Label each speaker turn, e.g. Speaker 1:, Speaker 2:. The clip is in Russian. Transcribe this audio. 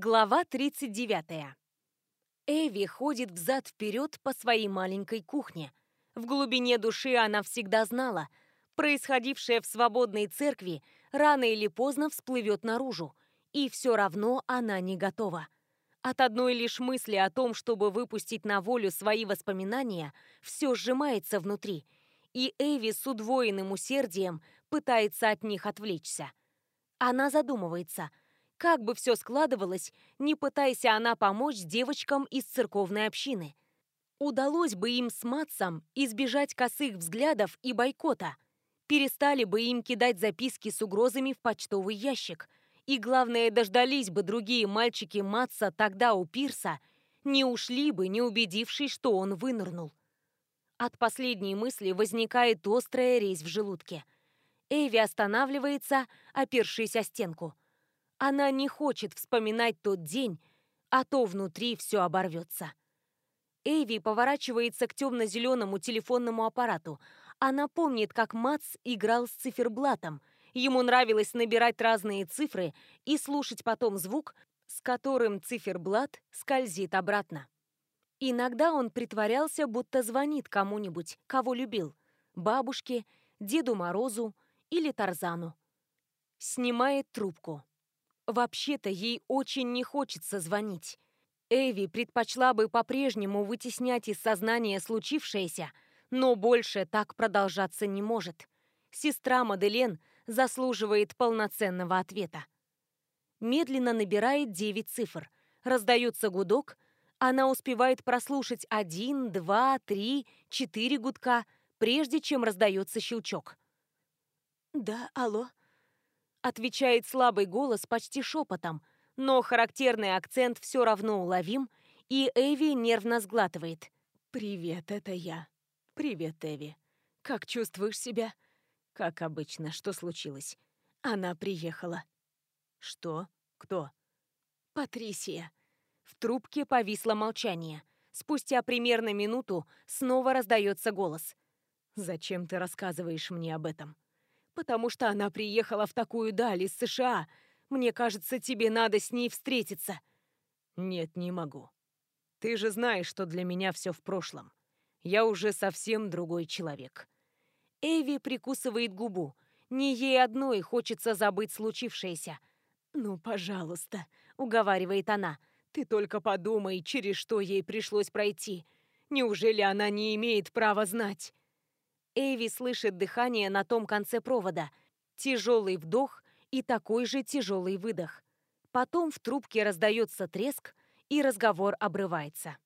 Speaker 1: Глава 39. Эви ходит взад-вперед по своей маленькой кухне. В глубине души она всегда знала, происходившее в свободной церкви рано или поздно всплывет наружу, и все равно она не готова. От одной лишь мысли о том, чтобы выпустить на волю свои воспоминания, все сжимается внутри, и Эви с удвоенным усердием пытается от них отвлечься. Она задумывается – как бы все складывалось, не пытайся она помочь девочкам из церковной общины. Удалось бы им с Матсом избежать косых взглядов и бойкота. Перестали бы им кидать записки с угрозами в почтовый ящик. И главное, дождались бы другие мальчики Матса тогда у пирса, не ушли бы, не убедившись, что он вынырнул. От последней мысли возникает острая резь в желудке. Эви останавливается, опершись о стенку – она не хочет вспоминать тот день, а то внутри все оборвется. Эйви поворачивается к темно-зеленому телефонному аппарату. Она помнит, как Мац играл с циферблатом. Ему нравилось набирать разные цифры и слушать потом звук, с которым циферблат скользит обратно. Иногда он притворялся, будто звонит кому-нибудь, кого любил. Бабушке, Деду Морозу или Тарзану. Снимает трубку. Вообще-то ей очень не хочется звонить. Эви предпочла бы по-прежнему вытеснять из сознания случившееся, но больше так продолжаться не может. Сестра Маделен заслуживает полноценного ответа. Медленно набирает девять цифр. Раздается гудок. Она успевает прослушать один, два, три, четыре гудка, прежде чем раздается щелчок. «Да, алло», Отвечает слабый голос почти шепотом, но характерный акцент все равно уловим, и Эви нервно сглатывает. «Привет, это я. Привет, Эви. Как чувствуешь себя?» «Как обычно. Что случилось?» «Она приехала». «Что? Кто?» «Патрисия». В трубке повисло молчание. Спустя примерно минуту снова раздается голос. «Зачем ты рассказываешь мне об этом?» Потому что она приехала в такую даль из США. Мне кажется, тебе надо с ней встретиться». «Нет, не могу. Ты же знаешь, что для меня все в прошлом. Я уже совсем другой человек». Эви прикусывает губу. Не ей одной хочется забыть случившееся. «Ну, пожалуйста», — уговаривает она. «Ты только подумай, через что ей пришлось пройти. Неужели она не имеет права знать?» Эйви слышит дыхание на том конце провода. Тяжелый вдох и такой же тяжелый выдох. Потом в трубке раздается треск, и разговор обрывается.